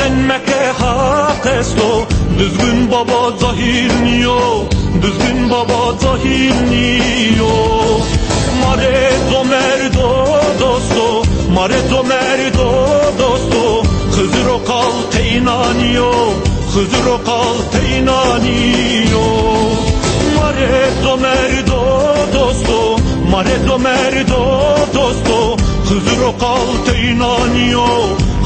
denmekte hak esto Düzgün baba cahil niyo. Düzgün baba cahil niyo. Mare do merdo dosto. Mare do merdo dosto. Hızır okal te inaniyo Hızır okal te inaniyo Mare do merdo dosto. Mare do merdo dosto. Hızır okal te inaniyo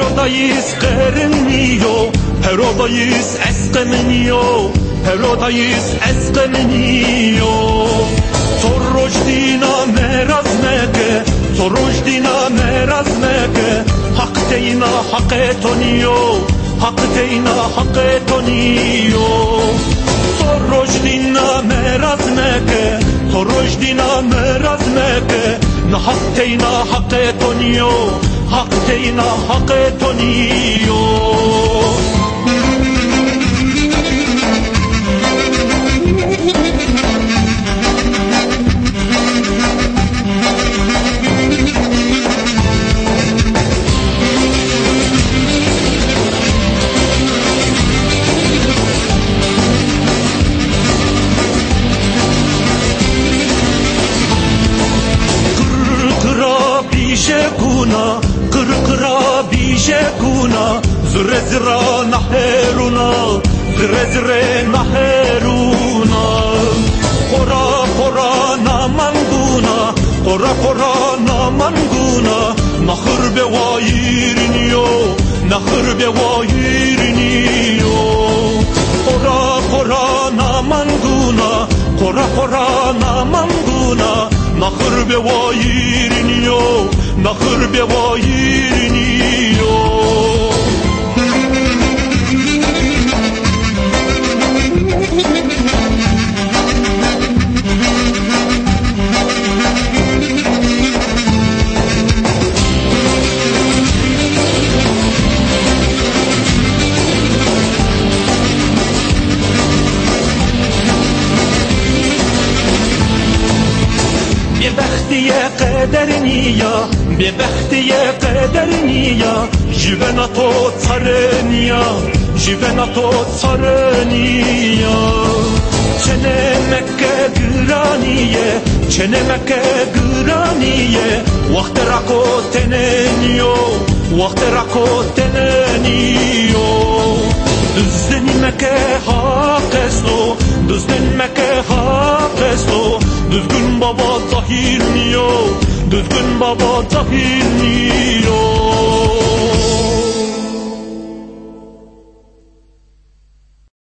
o kal teynaniyo Paradise qerinniyo Paradise qerinniyo Paradise esqemniyo Paradise esqemniyo Sorojdina merazmeke Sorojdina merazmeke Hak deyna haketoniyo Hak deyna haketoniyo Sorojdina merazmeke Sorojdina merazmeke Hak deyna haketoniyo Hak deyna haketoniyo Kırkıra bişe kuna Kırkıra قرقرا بیشگونا زر زرا نحرونا زر زر نحرونا خورا خورا نامنگونا خورا خورا نامنگونا. نخر به وایرنیو نخر به وایرنیو خورا خورا نامنگونا خورا خورا نامنگونا. نخر به وایرنیو نخر به وایرنیو ببختی قدر نیا ببختی قدر نیا جونا تو ترنیا جونا تو ترنیا چنه مکه گرانیه چنه مکه گرانیه وقت رکو تننیو وقت رکو تننیو Düzlenmeke hak esto Düzlenmeke hak esto Düzgün baba zahir niyo Düzgün baba zahir niyo